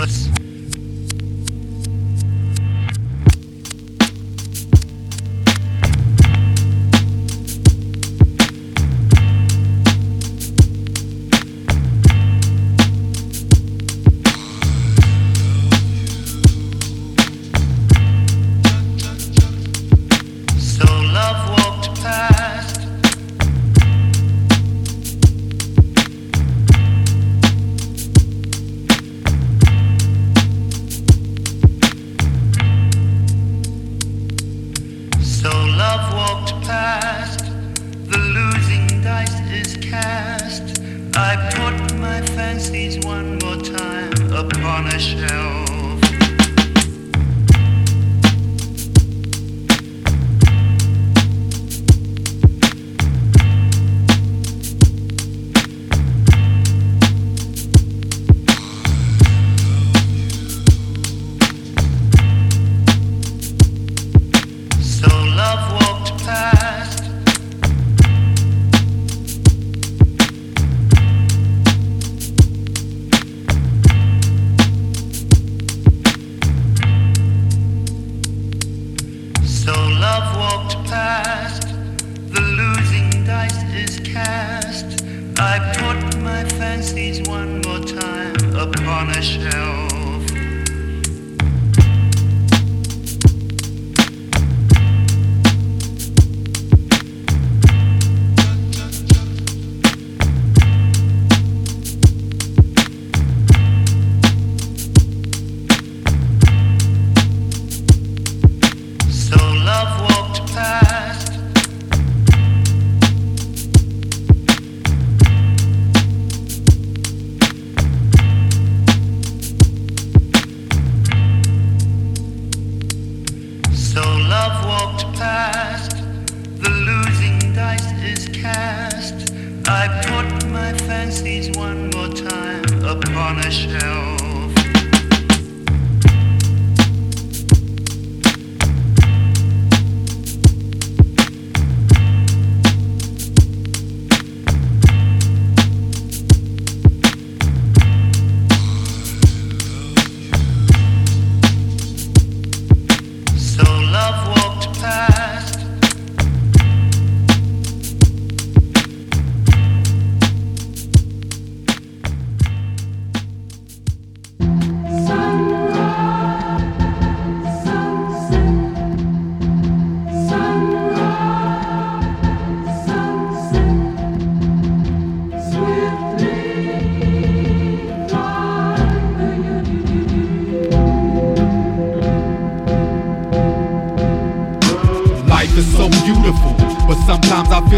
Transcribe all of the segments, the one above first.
So love walked past. The losing dice is cast. I put my fancies one more time upon a shelf. Upon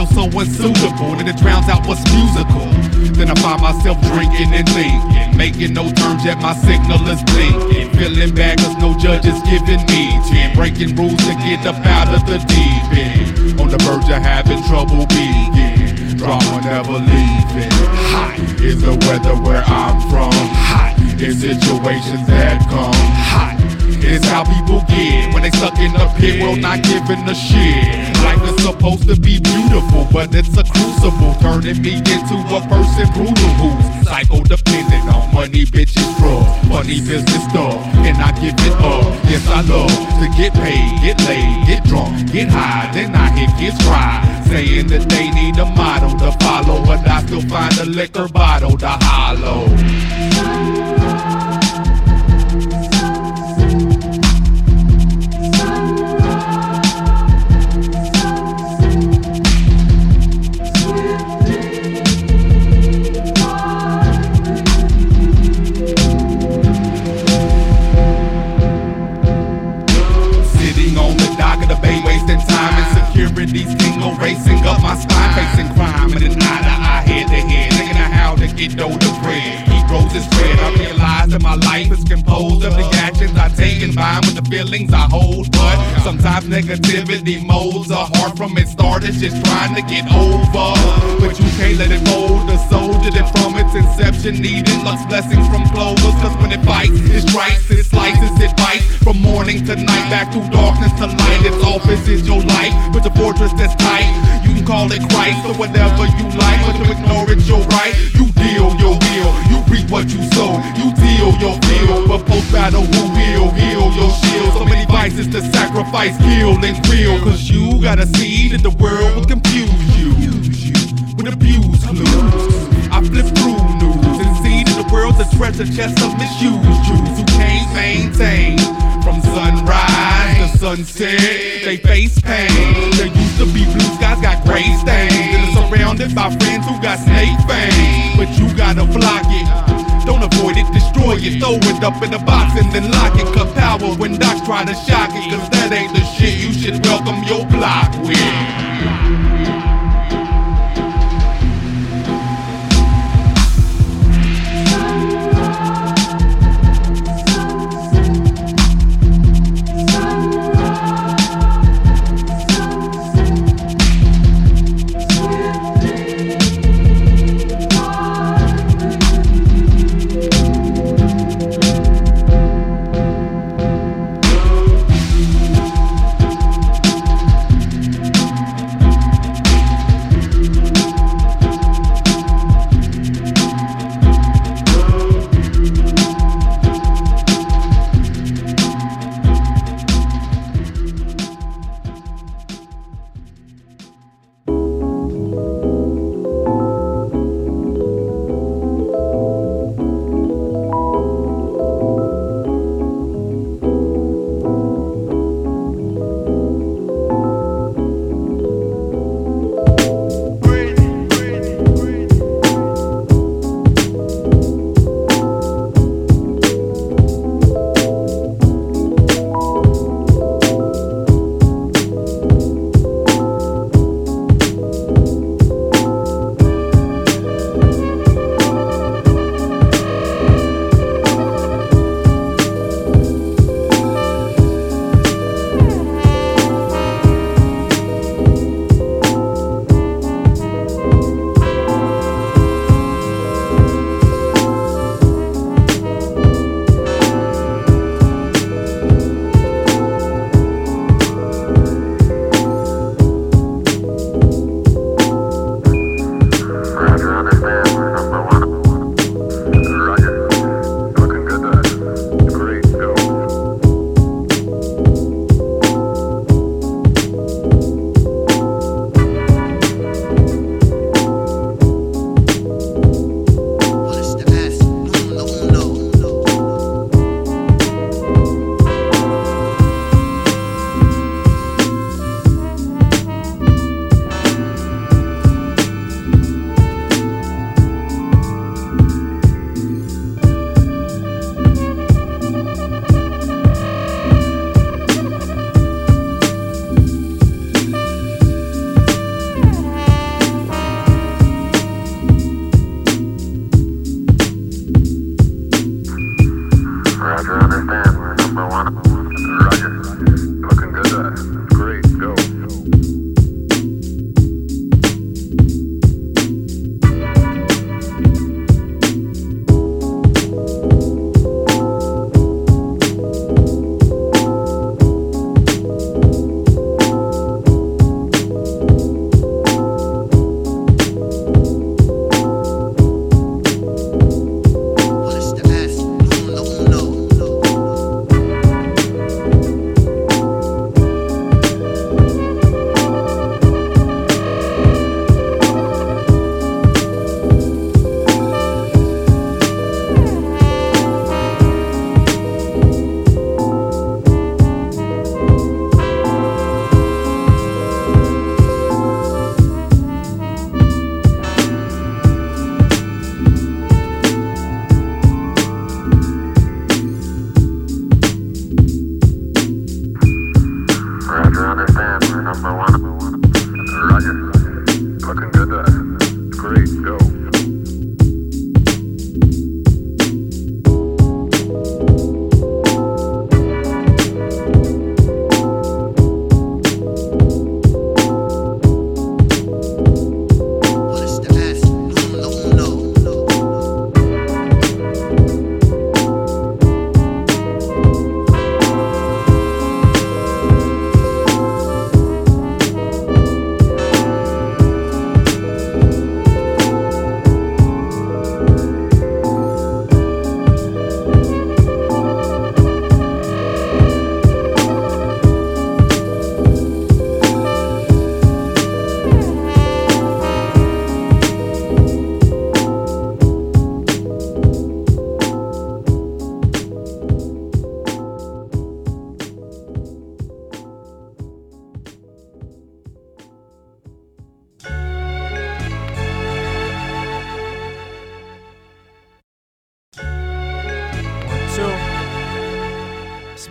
feel so unsuitable, and it drowns out what's musical. Then I find myself drinking and thinking, making no terms yet my signal is blinking. Feeling bad cause no judge is giving me 10, breaking rules to get up out of the deep end. On the verge of having trouble begin, drama never leaving. Hot is the weather where I'm from. Hot is situations that come. Hot it's how people get when they stuck in the pit, world not giving a shit. Life is supposed to be beautiful, but it's a crucible, turning me into a person brutal who's psycho dependent on money, bitches, drugs, funny business stuff, and I give it up. Yes, I love to get paid, get laid, get drunk, get high, then I hit kids cry, saying that they need a model to follow, but I still find a liquor bottle to hollow. Just trying to get over. But you can't let it that inception needed luck's blessings from clovers. Cause when it bites, it strikes, it slices, it bites. From morning to night, back to darkness to light. Its office is your life with the fortress that's tight. You Some call it Christ or whatever you like, but to ignore it, you're right. You deal your will, you reap what you sow, you deal your field. But post battle, who will heal your shield? So many vices to sacrifice, kill, and kill. Cause you gotta see that the world will confuse you with abuse clues. I flip through world's a treasure chest of misused Jews who can't maintain. From sunrise to sunset, they face pain. There used to be blue skies, got gray stains. It's surrounded by friends who got snake fangs. But you gotta block it. Don't avoid it, destroy it, throw it up in a box and then lock it. Cut power when docs try to shock it, cause that ain't the shit you should welcome your block with.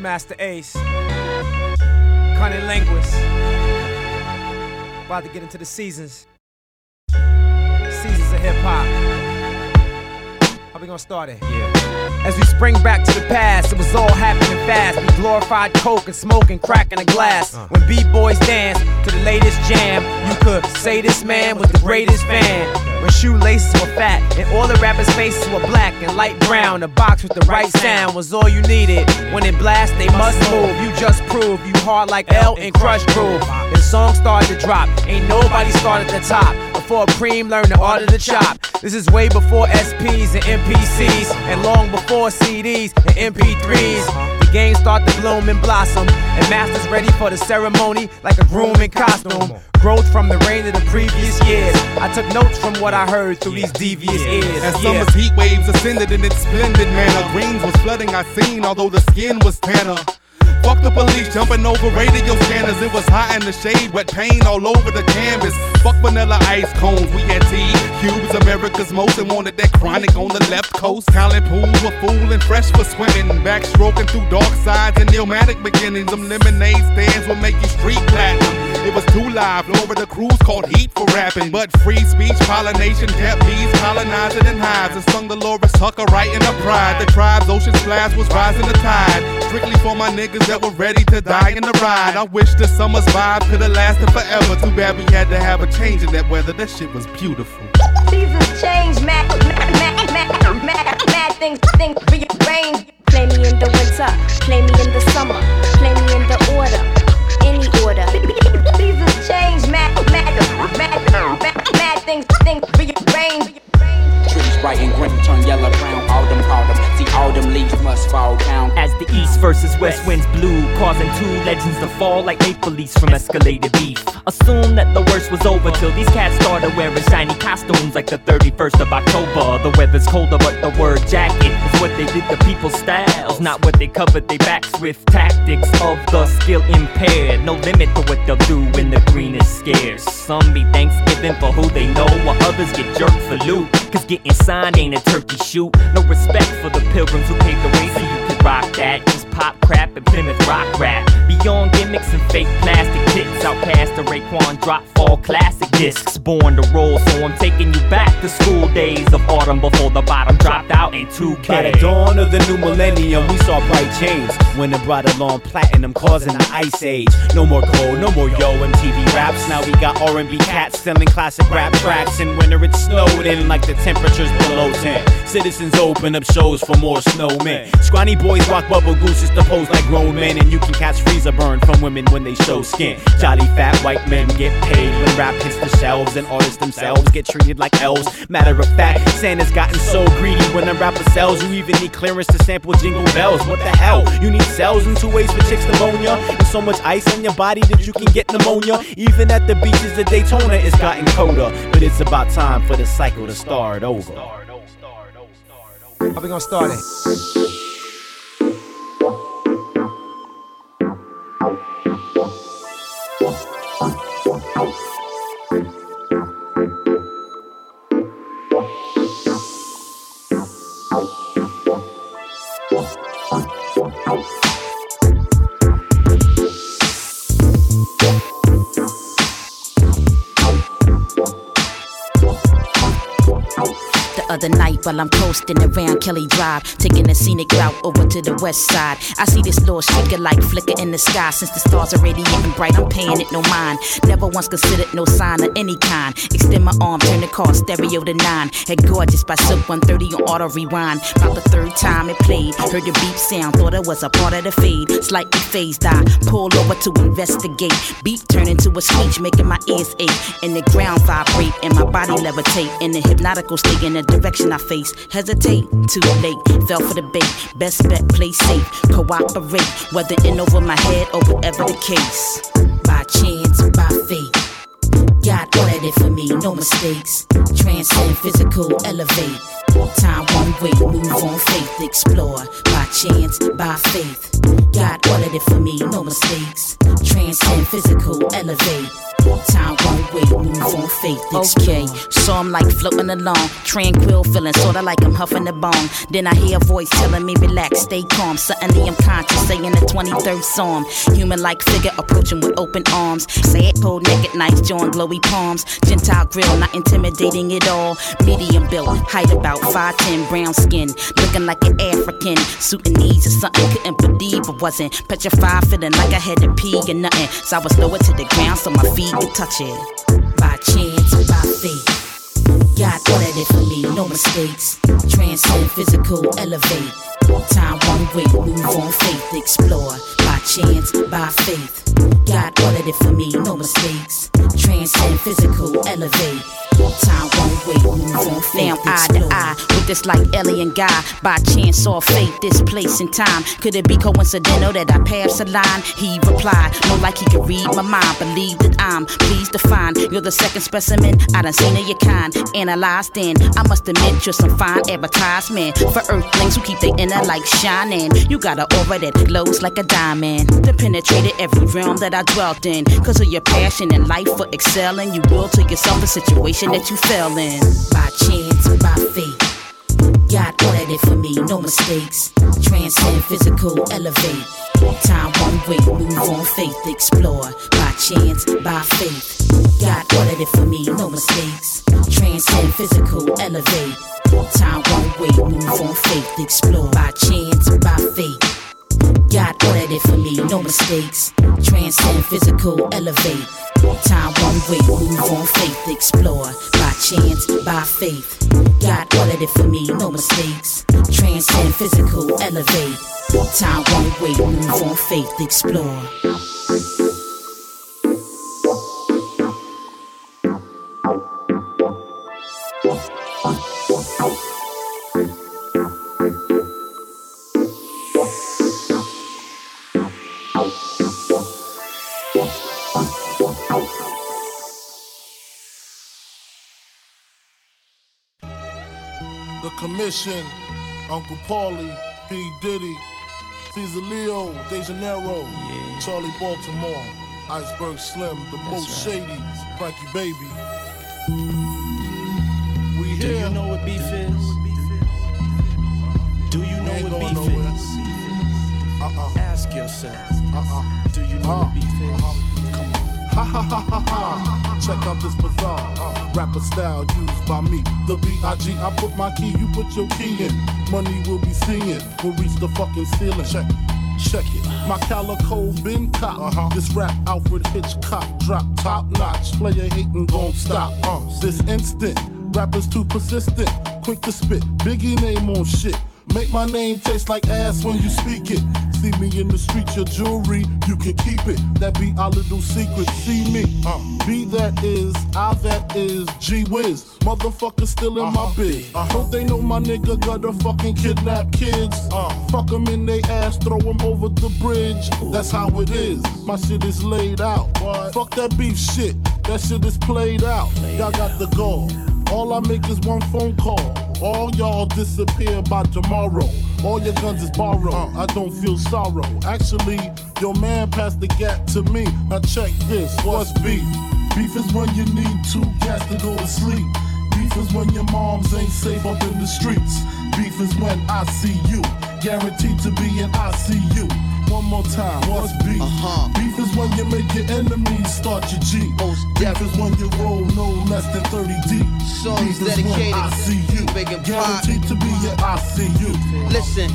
Masta Ace, Cunning Linguist. About to get into the seasons. Seasons of hip hop. How we gonna start it? Yeah. As we spring back to the past, it was all happening fast. We glorified coke and smoke and crack in a glass. Uh. When b-boys dance to the latest jam, you could say this man was the greatest fan. When shoelaces were fat and all the rappers' faces were black and light brown. A box with the right sound was all you needed. When it blast, they must move. You just prove you hard like L and Krush Groove. The song started to drop. Ain't nobody started at the top. Before Preem learned the art of the chop. This is way before SPs and MPCs, and long before CDs and MP3s game start to bloom and blossom. And masters ready for the ceremony like a groom in costume. Growth from the rain of the previous years. I took notes from what I heard through these devious ears. As summer's heat waves ascended in its splendid manner, greens was flooding I seen, although the skin was tanner. Fuck the police jumping over radio scanners. It was hot in the shade, wet paint all over the canvas. Fuck vanilla ice cones, we had tea. Cubes, America's most, and wanted that chronic on the left coast. Talent pools were full and fresh for swimming. Backstroking through dark sides and illmatic beginnings. Them lemonade stands will make you street platinum. It was too live, over the cruise called Heat for rapping. But free speech, pollination, kept bees colonizing in hives. And sung the Delores Tucker right in the pride. The tribe's ocean splash was rising the tide. Strictly for my niggas that were ready to die in the ride. I wish the summer's vibe could have lasted forever. Too bad we had to have a change in that weather. That shit was beautiful. Seasons change, mad, mad, mad, mad, mad, mad things, things rearrange. Play me in the winter, play me in the summer, play me in the order, any order. Seasons change, mad, mad, mad, mad, mad things, things rearrange. Trees bright and green turn yellow brown. Autumn, autumn. See, autumn leaves must fall down. As the east versus west winds blew, causing two legends to fall like maple leaves from escalated beef. Assume that the worst was over till these cats started wearing shiny costumes like the 31st of October. The weather's colder, but the word jacket is what they did to people's styles, not what they covered their backs with. Tactics of the skill impaired. No limit to what they'll do when the green is scarce. Some be Thanksgiving for who they know, while others get jerked for loot. Cause getting signed ain't a turkey shoot. No respect for the pilgrims who paved the way so you could rock that. Pop crap and Plymouth rock rap. Beyond gimmicks and fake plastic tits, out past the Raekwon drop fall classic discs. Born to roll, so I'm taking you back to school days of autumn before the bottom dropped out in 2K. By the dawn of the new millennium, we saw bright change. When it brought along platinum, causing the ice age. No more cold, no more yo MTV raps. Now we got R&B cats selling classic rap tracks. and winter it snowed in like the temperatures below 10. Citizens open up shows for more snowmen. Scrawny boys rock bubble gooses to pose like grown men, and you can catch freezer burn from women when they show skin. Jolly fat white men get paid when rap hits the shelves, and artists themselves get treated like elves. Matter of fact, Santa's gotten so greedy when a rapper sells, you even need clearance to sample jingle bells. What the hell? You need cells in two ways for chicks pneumonia, and so much ice on your body that you can get pneumonia. Even at the beaches of Daytona, it's gotten colder, but it's about time for the cycle to start over. How we gonna start it? Other night while I'm coasting around Kelly Drive, taking a scenic route over to the west side. I see this little streaker like flicker in the sky. Since the stars are radiating bright, I'm paying it no mind. Never once considered no sign of any kind. Extend my arm, turn the car stereo to nine. Head gorgeous by Silk 130 on auto rewind. About the third time it played, heard the beep sound, thought it was a part of the fade. Slightly phased, I pull over to investigate. Beat turn into a screech, making my ears ache. And the ground vibrate, and my body levitate. In a hypnotical state, in the direction I face. Hesitate, too late. Fell for the bait. Best bet, play safe. Cooperate, whether in over my head or whatever the case. By chance, by fate. God ordered it for me, no mistakes. Transcend physical, elevate. Time one way, move on faith, explore. By chance, by faith. God ordered it for me, no mistakes. Transcend physical, elevate. Time won't wait, move on faith, it's K. So I'm like floating along, tranquil, feeling sorta like I'm huffing the bone. Then I hear a voice telling me relax, stay calm. Suddenly I'm conscious, saying the 23rd Psalm. Human like figure approaching with open arms. Say it cold, naked, nice, join glowy palms. Gentile grill, not intimidating at all. Medium built, height about 5'10, brown skin. Looking like an African. Suit and knees or something, couldn't believe I wasn't. Petrified, feeling like I had to pee or nothing. So I was lower to the ground so my feet could touch it. By chance, by faith. God ordered it for me, no mistakes. Transcend physical, elevate. Time won't wait, move on faith, explore. By chance, by faith. God ordered it for me, no mistakes. Transcend physical, elevate. Time won't wait, move on faith. Now eye to eye with this like alien guy. By chance or fate, this place and time. Could it be coincidental that I passed a line? He replied, more like he could read my mind. Believe that I'm pleased to find you're the second specimen I done seen of your kind. Analyzed in, I must admit you're some fine advertisement for earthlings who keep their inner light shining. You got an aura that glows like a diamond. That penetrated every realm that I dwelt in. Cause of your passion and life for excelling, you will to yourself a situation that you fell in. By chance, by fate. God ordered it for me, no mistakes. Transcend physical, elevate. Time won't wait, move on faith, explore. By chance, by faith. God ordered it for me, no mistakes. Transcend physical, elevate. Time won't wait, move on faith, explore. By chance, by faith. God ordered it for me, no mistakes. Transcend physical, elevate. Time won't wait, move on faith, explore. By chance, by faith. God ordered it for me, no mistakes. Transcend physical, elevate. Time won't wait, move on faith, explore. The Uncle Paulie, P. Diddy, Caesar Leo, De Janeiro, Charlie Baltimore, Iceberg Slim, The Most Shady, Frankie Baby. We Do here. you know what beef is? Do you know what beef nowhere. is? Uh-uh. Ask yourself. Uh-uh. Do you know Uh, what beef is? Come on. Ha ha ha ha ha. Check out this bizarre uh, rapper style used by me. The B.I.G. I put my key, you put your key in. Money will be seeing. We'll reach the fucking ceiling. Check. Check it. My calico been cop. Uh-huh. This rap Alfred Hitchcock drop top notch. Player hating gon' stop. Uh, this instant. Rappers too persistent. Quick to spit. Biggie name on shit. Make my name taste like ass when you speak it. See me in the streets, your jewelry, you can keep it. That be our little secret. See me, uh, be that is, I that is, G Wiz. Motherfucker still in my biz. Uh, don't they know my nigga got to fucking kidnap kids? Uh, fuck them in they ass, throw them over the bridge. That's how it is. My shit is laid out. Fuck that beef shit. That shit is played out. Y'all got the goal. All I make is one phone call. All y'all disappear by tomorrow. All your guns is borrowed. I don't feel sorrow. Actually, your man passed the gap to me. Now check this. What's beef? Beef is when you need two cats to go to sleep. Beef is when your moms ain't safe up in the streets. Beef is when I see you. Guaranteed to be in ICU. One more time, what's beef? Uh-huh. Beef is when you make your enemies start your G. Most Beef is when you roll no less than 30 deep. Songs Beef is dedicated I see you. to Big and Pac. Guaranteed to be in ICU. Listen,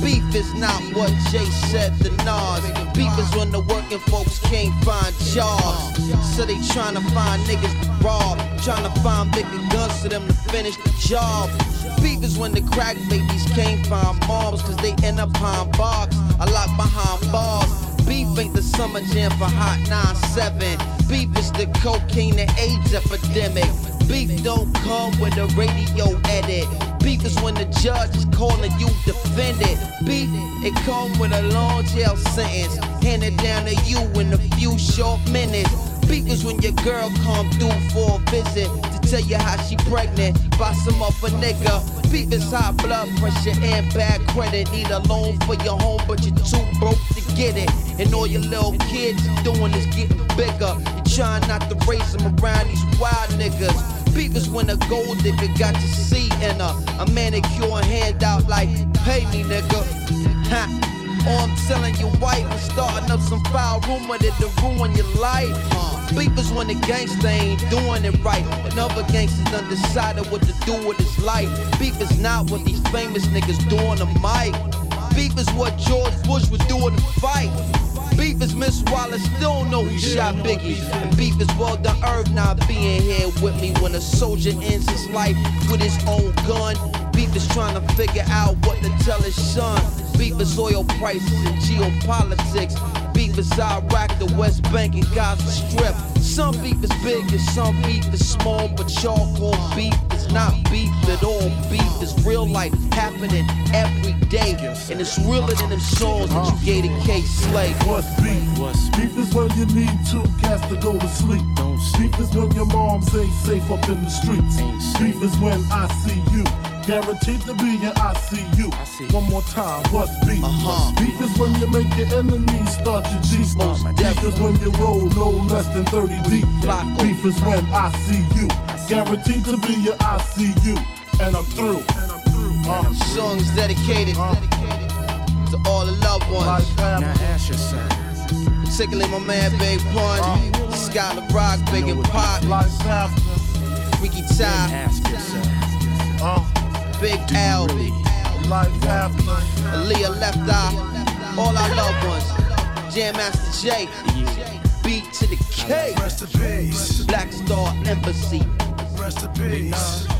beef is not what Jay said to Nas. Beef is when the working folks can't find jobs. So they tryna find niggas to rob. Tryna find bigger guns for them to finish the job. Beef is when the crack babies can't find moms cause they end up behind box. I lock behind bars. Beef ain't the summer jam for Hot 9-7. Beef is the cocaine and AIDS epidemic. Beef don't come with a radio edit. Beef is when the judge is calling you defendant. Beef, it come with a long jail sentence. Handed down to you in a few short minutes. Beef is when your girl come through for a visit Tell you how she pregnant by some other nigga. Beef is high blood pressure and bad credit. Need a loan for your home, but you're too broke to get it. And all your little kids doing is getting bigger. You trying not to raise them around these wild niggas. Beef is when a gold digger got your seat in a, a manicure handout like, pay me, nigga. Ha. Or I'm telling your wife and starting up some foul rumor that'll ruin your life. Uh, is when the gangsta ain't doing it right. And other gangsters undecided what to do with his life. Beef is not what these famous niggas do on the mic. Beef is what George Bush would do in the fight. Beef is Miss Wallace, still don't know who shot Biggie. And beef is well the Earth not being here with me when a soldier ends his life with his own gun. Beef is trying to figure out what to tell his son. Beef is oil prices and geopolitics. Beef is Iraq, the West Bank, and Gaza Strip. Some beef is big and some beef is small, but y'all call beef is not beef at all. Beef is real life happening every day, and it's realer than them songs that you gave to Kay Slay. What's beef? What's beef is when you need two cats to go to sleep. Don't beef is when your moms ain't safe up in the streets. Beef is when I see you. Guaranteed to be in ICU. One more time, what's beef? Uh-huh. Beef is when you make your enemies start your G. Beef is when you roll no less than 30 deep. Beef is when I see you. Guaranteed to be your ICU. And I'm through. Uh, Song is dedicated to all the loved ones. Now ask yourself. Particularly my man Big Pun, Scott La Rock, Big and Pop, Ricky Ty, Big L, Life after. Aaliyah Left Eye, all our loved ones. Jam Master Jay, beat to the K, Rest in peace. Black Star Embassy. Rest in peace.